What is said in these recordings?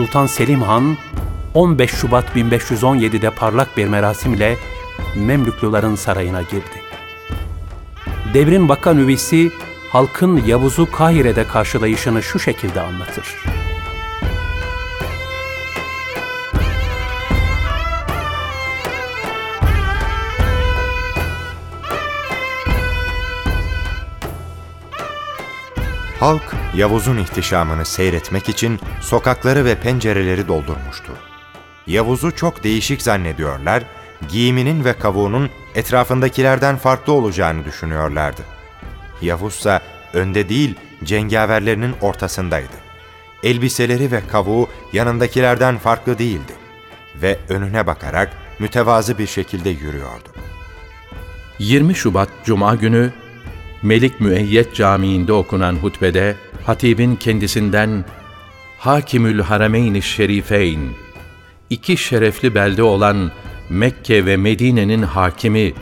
Sultan Selim Han 15 Şubat 1517'de parlak bir merasimle Memlüklülerin sarayına girdi. Devrin Vaka Nüvisi halkın Yavuz'u Kahire'de karşılayışını şu şekilde anlatır. Halk Yavuz'un ihtişamını seyretmek için sokakları ve pencereleri doldurmuştu. Yavuz'u çok değişik zannediyorlar, giyiminin ve kavuğunun etrafındakilerden farklı olacağını düşünüyorlardı. Yavuz ise önde değil, cengaverlerinin ortasındaydı. Elbiseleri ve kavuğu yanındakilerden farklı değildi ve önüne bakarak mütevazı bir şekilde yürüyordu. 20 Şubat Cuma günü Melik Müeyyet Camii'nde okunan hutbede hatibin kendisinden Hakimül Harameyn-i Şerifeyn, iki şerefli belde olan Mekke ve Medine'nin hakimi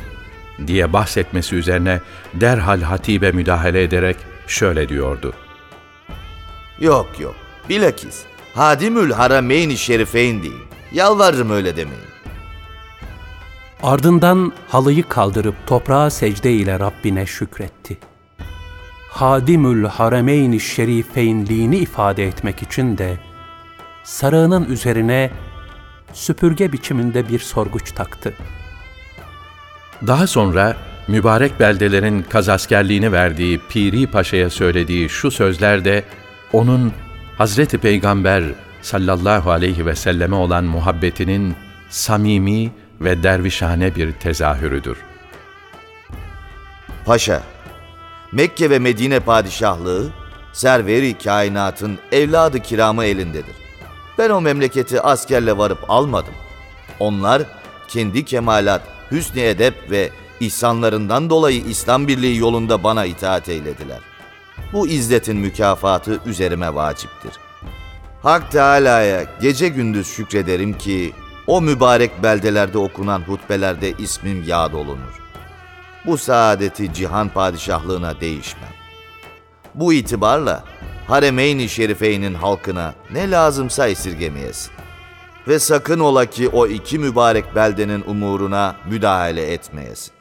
diye bahsetmesi üzerine derhal hatibe müdahale ederek şöyle diyordu. Yok yok, bilakis Hadimül Harameyn-i Şerifeyn değil. Yalvarırım öyle demeyin. Ardından halıyı kaldırıp toprağa secde ile Rabbine şükretti. Hadimül Harameyn-i Şerifeynliğini ifade etmek için de sarığının üzerine süpürge biçiminde bir sorguç taktı. Daha sonra mübarek beldelerin kazaskerliğini verdiği Piri Paşa'ya söylediği şu sözler de onun Hazreti Peygamber sallallahu aleyhi ve selleme olan muhabbetinin samimi ve dervişane bir tezahürüdür. Paşa, Mekke ve Medine padişahlığı, serveri kainatın evladı kiramı elindedir. Ben o memleketi askerle varıp almadım. Onlar kendi kemalat, hüsnü edep ve ihsanlarından dolayı İslam birliği yolunda bana itaat eylediler. Bu izzetin mükafatı üzerime vaciptir. Hak Teala'ya gece gündüz şükrederim ki o mübarek beldelerde okunan hutbelerde ismim yad olunur. Bu saadeti cihan padişahlığına değişmem. Bu itibarla Haremeyn-i Şerifeyn'in halkına ne lazımsa esirgemeyesin. Ve sakın ola ki o iki mübarek beldenin umuruna müdahale etmeyesin.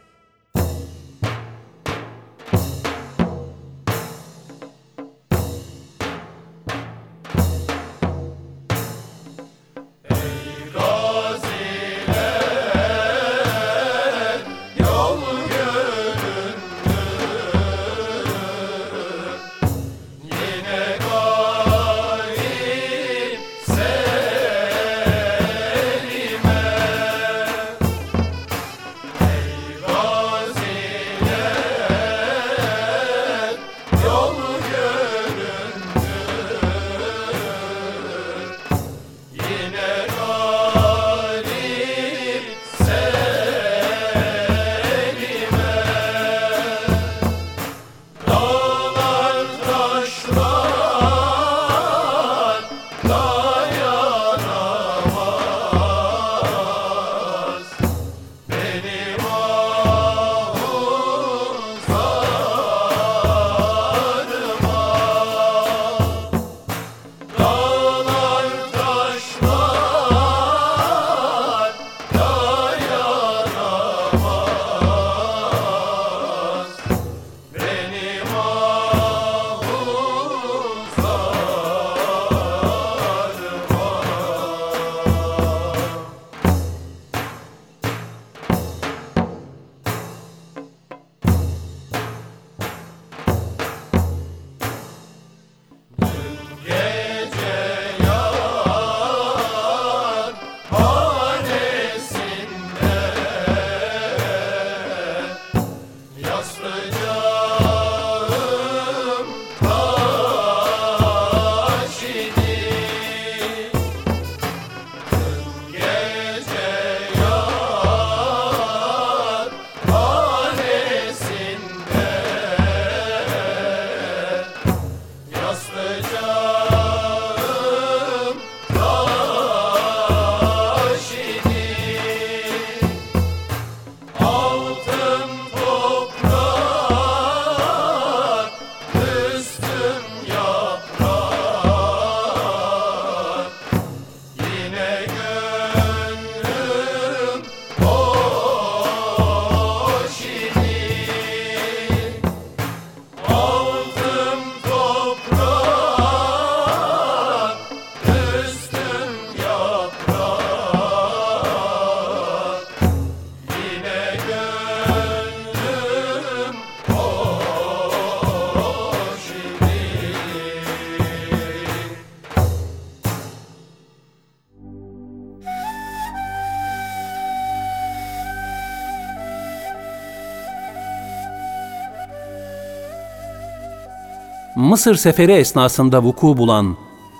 Mısır seferi esnasında vuku bulan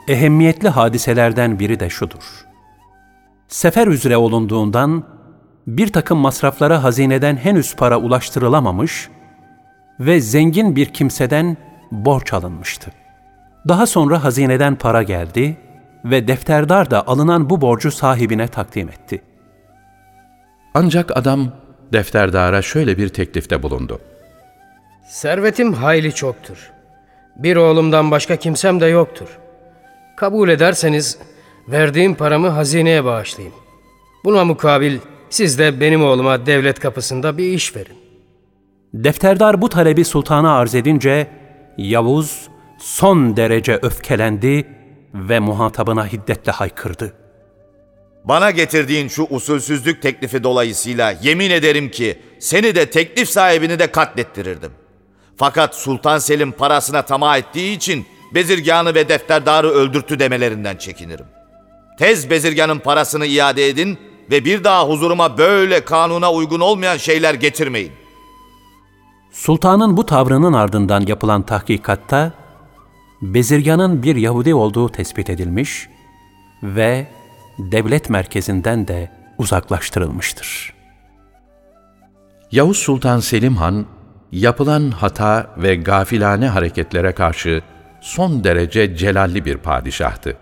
ehemmiyetli hadiselerden biri de şudur. Sefer üzere olunduğundan bir takım masraflara hazineden henüz para ulaştırılamamış ve zengin bir kimseden borç alınmıştı. Daha sonra hazineden para geldi ve defterdar da alınan bu borcu sahibine takdim etti. Ancak adam defterdara şöyle bir teklifte bulundu. Servetim hayli çoktur. Bir oğlumdan başka kimsem de yoktur. Kabul ederseniz verdiğim paramı hazineye bağışlayayım. Buna mukabil siz de benim oğluma devlet kapısında bir iş verin. Defterdar bu talebi sultana arz edince Yavuz son derece öfkelendi ve muhatabına hiddetle haykırdı. Bana getirdiğin şu usulsüzlük teklifi dolayısıyla yemin ederim ki seni de teklif sahibini de katlettirirdim. Fakat Sultan Selim parasına tamah ettiği için bezirganı ve defterdarı öldürttü demelerinden çekinirim. Tez bezirganın parasını iade edin ve bir daha huzuruma böyle kanuna uygun olmayan şeyler getirmeyin. Sultanın bu tavrının ardından yapılan tahkikatta Bezirgan'ın bir Yahudi olduğu tespit edilmiş ve devlet merkezinden de uzaklaştırılmıştır. Yavuz Sultan Selim Han, yapılan hata ve gafilane hareketlere karşı son derece celalli bir padişahtı.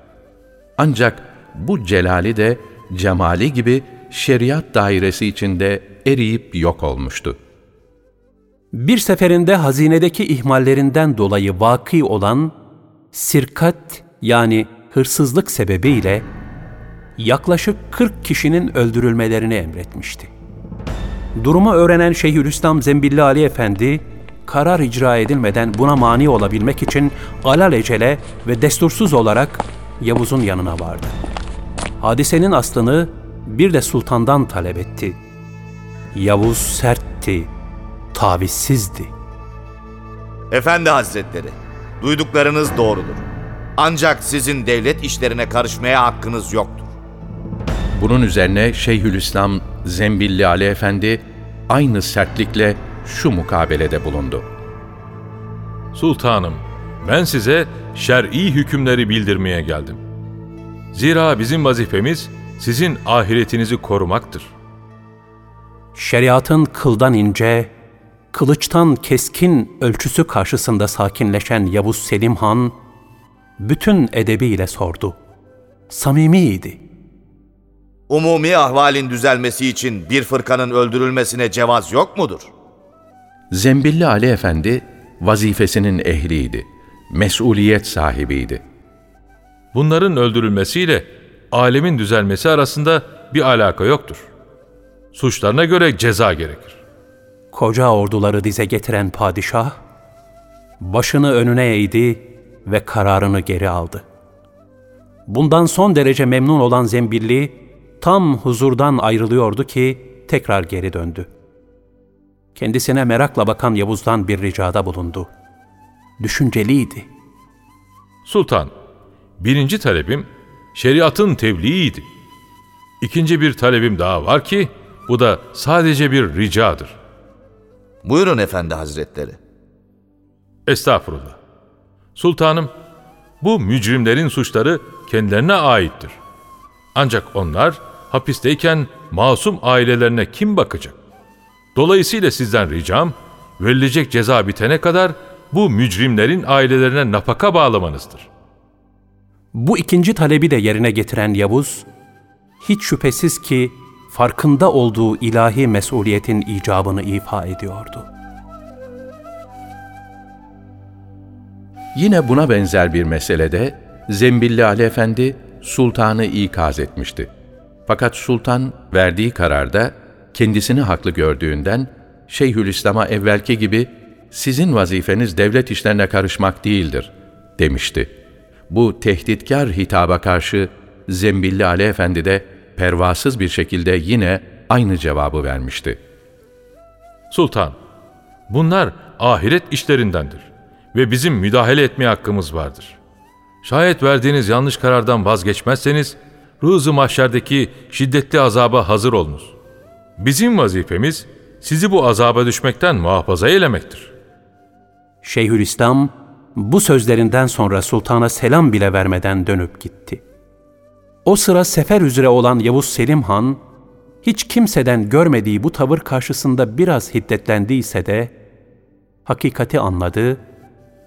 Ancak bu celali de cemali gibi şeriat dairesi içinde eriyip yok olmuştu. Bir seferinde hazinedeki ihmallerinden dolayı vaki olan sirkat yani hırsızlık sebebiyle yaklaşık 40 kişinin öldürülmelerini emretmişti. Durumu öğrenen Şeyhülislam Zembilli Ali Efendi, karar icra edilmeden buna mani olabilmek için alelacele ve destursuz olarak Yavuz'un yanına vardı. Hadisenin aslını bir de sultandan talep etti. Yavuz sertti, tavizsizdi. Efendi Hazretleri, duyduklarınız doğrudur. Ancak sizin devlet işlerine karışmaya hakkınız yoktur. Bunun üzerine Şeyhülislam Zembilli Ali Efendi aynı sertlikle şu mukabelede bulundu. Sultanım, ben size şer'i hükümleri bildirmeye geldim. Zira bizim vazifemiz sizin ahiretinizi korumaktır. Şeriatın kıldan ince, kılıçtan keskin ölçüsü karşısında sakinleşen Yavuz Selim Han, bütün edebiyle sordu. Samimiydi. Umumi ahvalin düzelmesi için bir fırkanın öldürülmesine cevaz yok mudur? Zembilli Ali Efendi vazifesinin ehliydi, mesuliyet sahibiydi. Bunların öldürülmesiyle alemin düzelmesi arasında bir alaka yoktur. Suçlarına göre ceza gerekir. Koca orduları dize getiren padişah, başını önüne eğdi ve kararını geri aldı. Bundan son derece memnun olan Zembilli, tam huzurdan ayrılıyordu ki tekrar geri döndü. Kendisine merakla bakan Yavuz'dan bir ricada bulundu. Düşünceliydi. Sultan, birinci talebim şeriatın tebliğiydi. İkinci bir talebim daha var ki bu da sadece bir ricadır. Buyurun efendi hazretleri. Estağfurullah. Sultanım, bu mücrimlerin suçları kendilerine aittir. Ancak onlar hapisteyken masum ailelerine kim bakacak? Dolayısıyla sizden ricam, verilecek ceza bitene kadar bu mücrimlerin ailelerine nafaka bağlamanızdır. Bu ikinci talebi de yerine getiren Yavuz, hiç şüphesiz ki farkında olduğu ilahi mesuliyetin icabını ifa ediyordu. Yine buna benzer bir meselede Zembilli Ali Efendi sultanı ikaz etmişti. Fakat sultan verdiği kararda kendisini haklı gördüğünden Şeyhülislam'a evvelki gibi sizin vazifeniz devlet işlerine karışmak değildir demişti. Bu tehditkar hitaba karşı Zembilli Ali Efendi de pervasız bir şekilde yine aynı cevabı vermişti. Sultan, bunlar ahiret işlerindendir ve bizim müdahale etmeye hakkımız vardır. Şayet verdiğiniz yanlış karardan vazgeçmezseniz, rızı mahşerdeki şiddetli azaba hazır olunuz. Bizim vazifemiz sizi bu azaba düşmekten muhafaza eylemektir. Şeyhülislam bu sözlerinden sonra sultana selam bile vermeden dönüp gitti. O sıra sefer üzere olan Yavuz Selim Han, hiç kimseden görmediği bu tavır karşısında biraz hiddetlendiyse de, hakikati anladı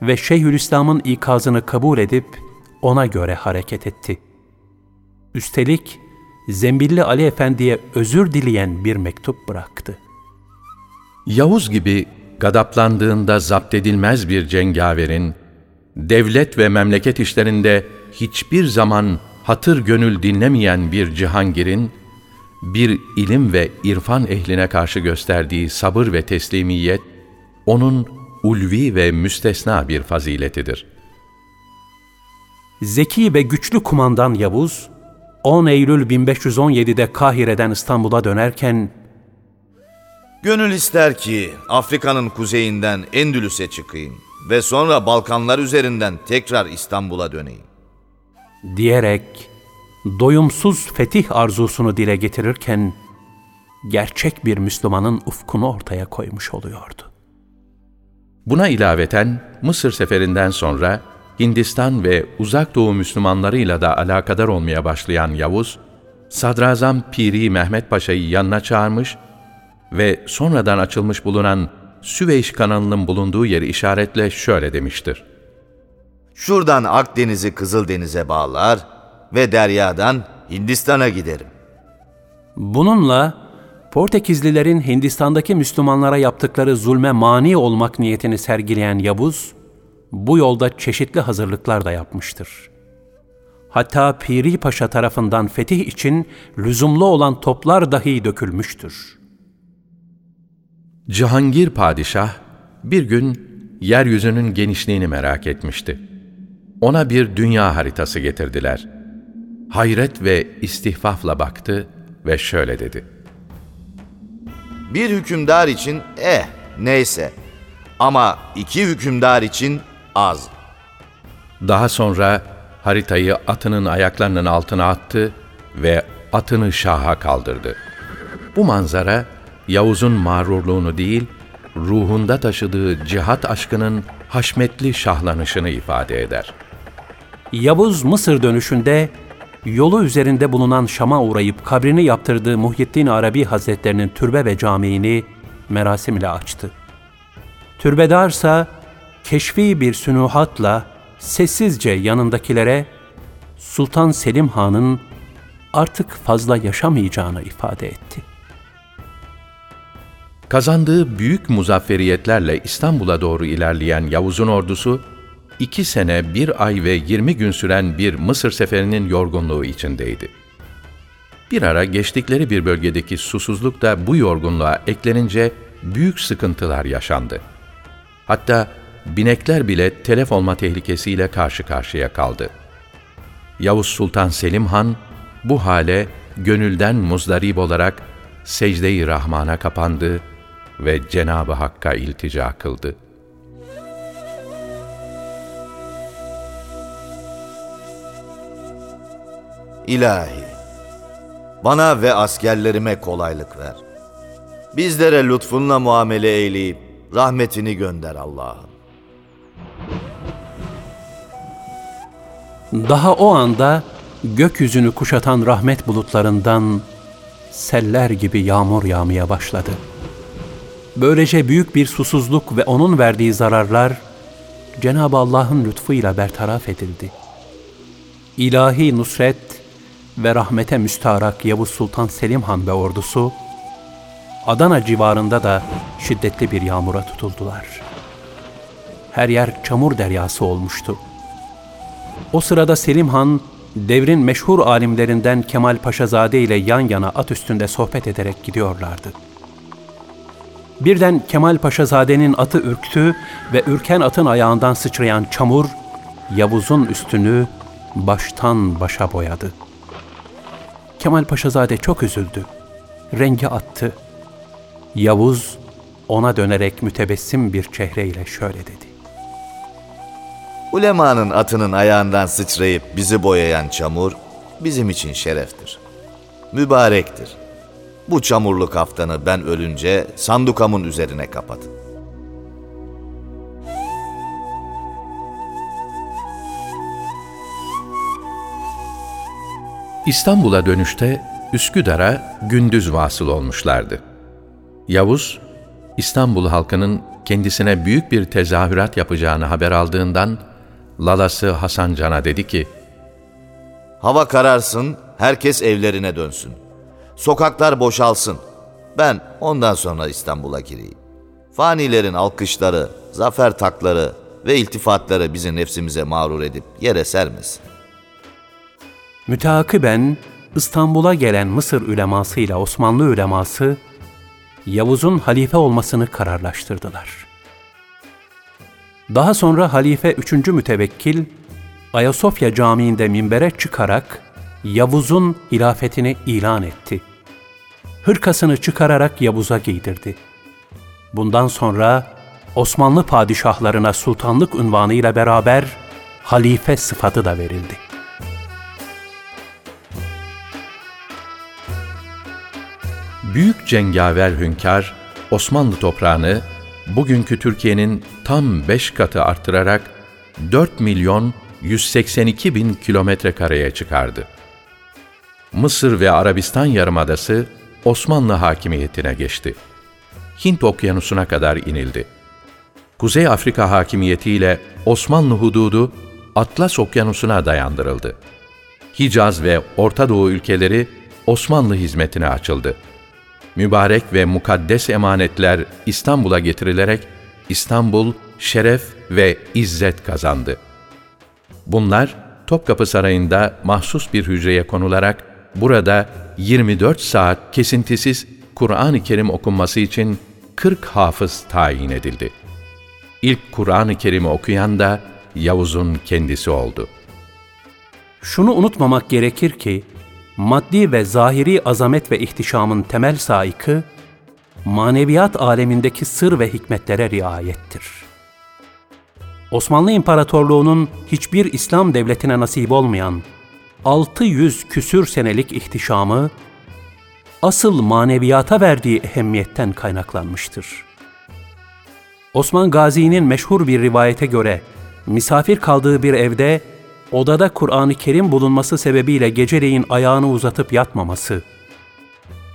ve Şeyhülislam'ın ikazını kabul edip ona göre hareket etti. Üstelik Zembilli Ali Efendi'ye özür dileyen bir mektup bıraktı. Yavuz gibi gadaplandığında zapt edilmez bir cengaverin, devlet ve memleket işlerinde hiçbir zaman hatır gönül dinlemeyen bir Cihangir'in, bir ilim ve irfan ehline karşı gösterdiği sabır ve teslimiyet, onun ulvi ve müstesna bir faziletidir. Zeki ve güçlü kumandan Yavuz, 10 Eylül 1517'de Kahire'den İstanbul'a dönerken Gönül ister ki Afrika'nın kuzeyinden Endülüs'e çıkayım ve sonra Balkanlar üzerinden tekrar İstanbul'a döneyim. diyerek doyumsuz fetih arzusunu dile getirirken gerçek bir Müslümanın ufkunu ortaya koymuş oluyordu. Buna ilaveten Mısır seferinden sonra Hindistan ve Uzak Doğu Müslümanlarıyla da alakadar olmaya başlayan Yavuz, Sadrazam Piri Mehmet Paşa'yı yanına çağırmış ve sonradan açılmış bulunan Süveyş kanalının bulunduğu yeri işaretle şöyle demiştir. Şuradan Akdeniz'i Kızıldeniz'e bağlar ve deryadan Hindistan'a giderim. Bununla Portekizlilerin Hindistan'daki Müslümanlara yaptıkları zulme mani olmak niyetini sergileyen Yavuz, bu yolda çeşitli hazırlıklar da yapmıştır. Hatta Piri Paşa tarafından fetih için lüzumlu olan toplar dahi dökülmüştür. Cihangir padişah bir gün yeryüzünün genişliğini merak etmişti. Ona bir dünya haritası getirdiler. Hayret ve istihfafla baktı ve şöyle dedi. Bir hükümdar için eh neyse ama iki hükümdar için az. Daha sonra haritayı atının ayaklarının altına attı ve atını şaha kaldırdı. Bu manzara Yavuz'un mağrurluğunu değil, ruhunda taşıdığı cihat aşkının haşmetli şahlanışını ifade eder. Yavuz Mısır dönüşünde yolu üzerinde bulunan Şam'a uğrayıp kabrini yaptırdığı Muhyiddin Arabi Hazretlerinin türbe ve camiini merasim ile açtı. Türbedarsa keşfi bir sünuhatla sessizce yanındakilere Sultan Selim Han'ın artık fazla yaşamayacağını ifade etti. Kazandığı büyük muzafferiyetlerle İstanbul'a doğru ilerleyen Yavuz'un ordusu, iki sene, bir ay ve yirmi gün süren bir Mısır seferinin yorgunluğu içindeydi. Bir ara geçtikleri bir bölgedeki susuzluk da bu yorgunluğa eklenince büyük sıkıntılar yaşandı. Hatta binekler bile telef olma tehlikesiyle karşı karşıya kaldı. Yavuz Sultan Selim Han bu hale gönülden muzdarip olarak secde-i Rahman'a kapandı ve Cenab-ı Hakk'a iltica kıldı. İlahi, bana ve askerlerime kolaylık ver. Bizlere lütfunla muamele eyleyip rahmetini gönder Allah'ım. Daha o anda gökyüzünü kuşatan rahmet bulutlarından seller gibi yağmur yağmaya başladı. Böylece büyük bir susuzluk ve onun verdiği zararlar Cenab-ı Allah'ın lütfuyla bertaraf edildi. İlahi nusret ve rahmete müstarak Yavuz Sultan Selim Han ve ordusu Adana civarında da şiddetli bir yağmura tutuldular. Her yer çamur deryası olmuştu. O sırada Selim Han, devrin meşhur alimlerinden Kemal Paşazade ile yan yana at üstünde sohbet ederek gidiyorlardı. Birden Kemal Paşazade'nin atı ürktü ve ürken atın ayağından sıçrayan çamur, Yavuz'un üstünü baştan başa boyadı. Kemal Paşazade çok üzüldü. Rengi attı. Yavuz ona dönerek mütebessim bir çehreyle şöyle dedi. Ulemanın atının ayağından sıçrayıp bizi boyayan çamur bizim için şereftir. Mübarektir. Bu çamurlu kaftanı ben ölünce sandukamın üzerine kapatın. İstanbul'a dönüşte Üsküdar'a gündüz vasıl olmuşlardı. Yavuz, İstanbul halkının kendisine büyük bir tezahürat yapacağını haber aldığından lalası Hasan Can'a dedi ki, Hava kararsın, herkes evlerine dönsün. Sokaklar boşalsın. Ben ondan sonra İstanbul'a gireyim. Fanilerin alkışları, zafer takları ve iltifatları bizi nefsimize mağrur edip yere sermesin. Müteakiben İstanbul'a gelen Mısır üleması ile Osmanlı üleması Yavuz'un halife olmasını kararlaştırdılar. Daha sonra halife 3. mütevekkil Ayasofya Camii'nde minbere çıkarak Yavuz'un hilafetini ilan etti. Hırkasını çıkararak Yavuz'a giydirdi. Bundan sonra Osmanlı padişahlarına sultanlık unvanıyla beraber halife sıfatı da verildi. Büyük cengaver hünkâr, Osmanlı toprağını bugünkü Türkiye'nin tam beş katı arttırarak 4 milyon 182 bin kilometre kareye çıkardı. Mısır ve Arabistan yarımadası Osmanlı hakimiyetine geçti. Hint okyanusuna kadar inildi. Kuzey Afrika hakimiyetiyle Osmanlı hududu Atlas okyanusuna dayandırıldı. Hicaz ve Orta Doğu ülkeleri Osmanlı hizmetine açıldı. Mübarek ve mukaddes emanetler İstanbul'a getirilerek İstanbul şeref ve izzet kazandı. Bunlar Topkapı Sarayı'nda mahsus bir hücreye konularak burada 24 saat kesintisiz Kur'an-ı Kerim okunması için 40 hafız tayin edildi. İlk Kur'an-ı Kerim'i okuyan da Yavuz'un kendisi oldu. Şunu unutmamak gerekir ki, maddi ve zahiri azamet ve ihtişamın temel saikı, maneviyat alemindeki sır ve hikmetlere riayettir. Osmanlı İmparatorluğu'nun hiçbir İslam devletine nasip olmayan 600 küsür senelik ihtişamı, asıl maneviyata verdiği ehemmiyetten kaynaklanmıştır. Osman Gazi'nin meşhur bir rivayete göre, misafir kaldığı bir evde odada Kur'an-ı Kerim bulunması sebebiyle geceleyin ayağını uzatıp yatmaması,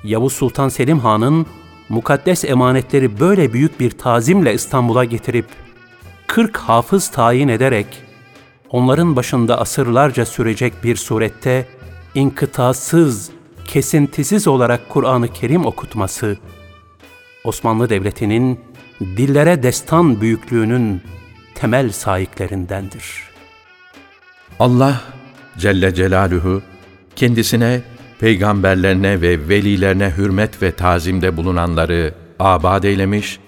Yavuz Sultan Selim Han'ın mukaddes emanetleri böyle büyük bir tazimle İstanbul'a getirip 40 hafız tayin ederek onların başında asırlarca sürecek bir surette inkıtasız, kesintisiz olarak Kur'an-ı Kerim okutması Osmanlı Devleti'nin dillere destan büyüklüğünün temel sahiklerindendir.'' Allah Celle Celaluhu kendisine, peygamberlerine ve velilerine hürmet ve tazimde bulunanları abad eylemiş,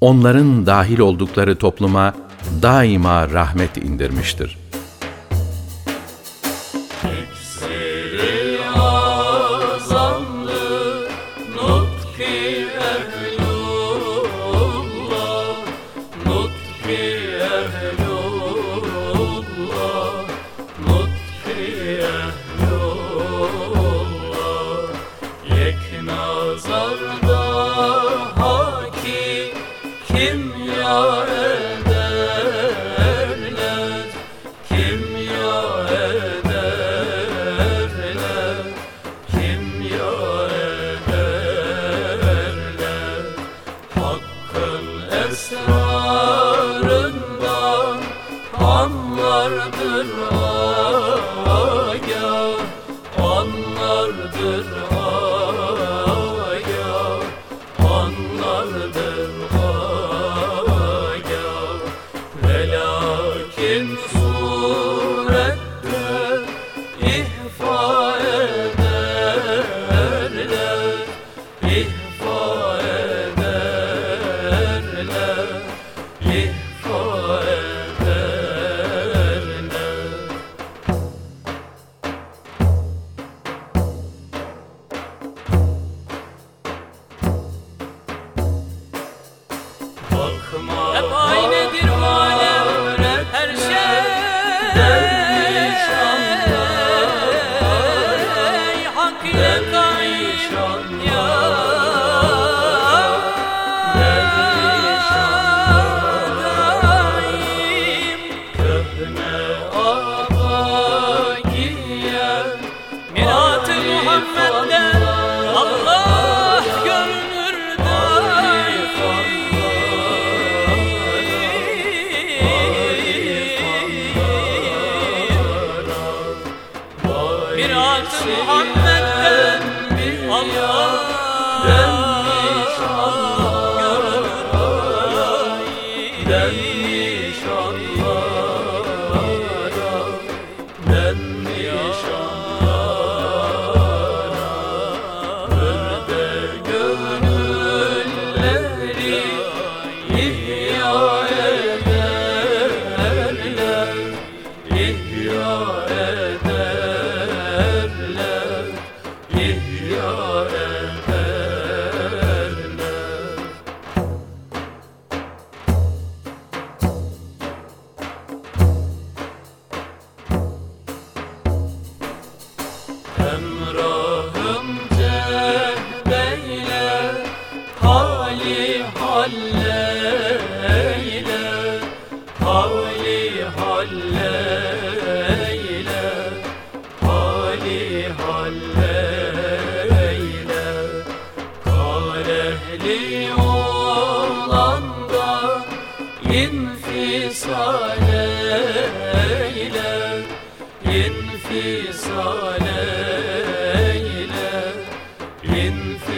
onların dahil oldukları topluma daima rahmet indirmiştir.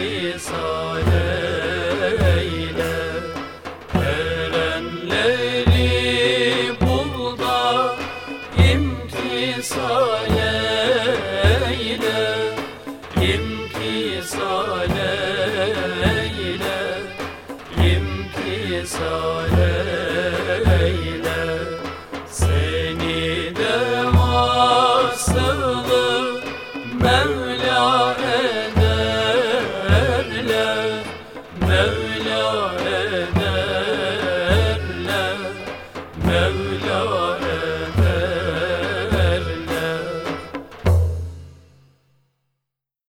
Isa'ya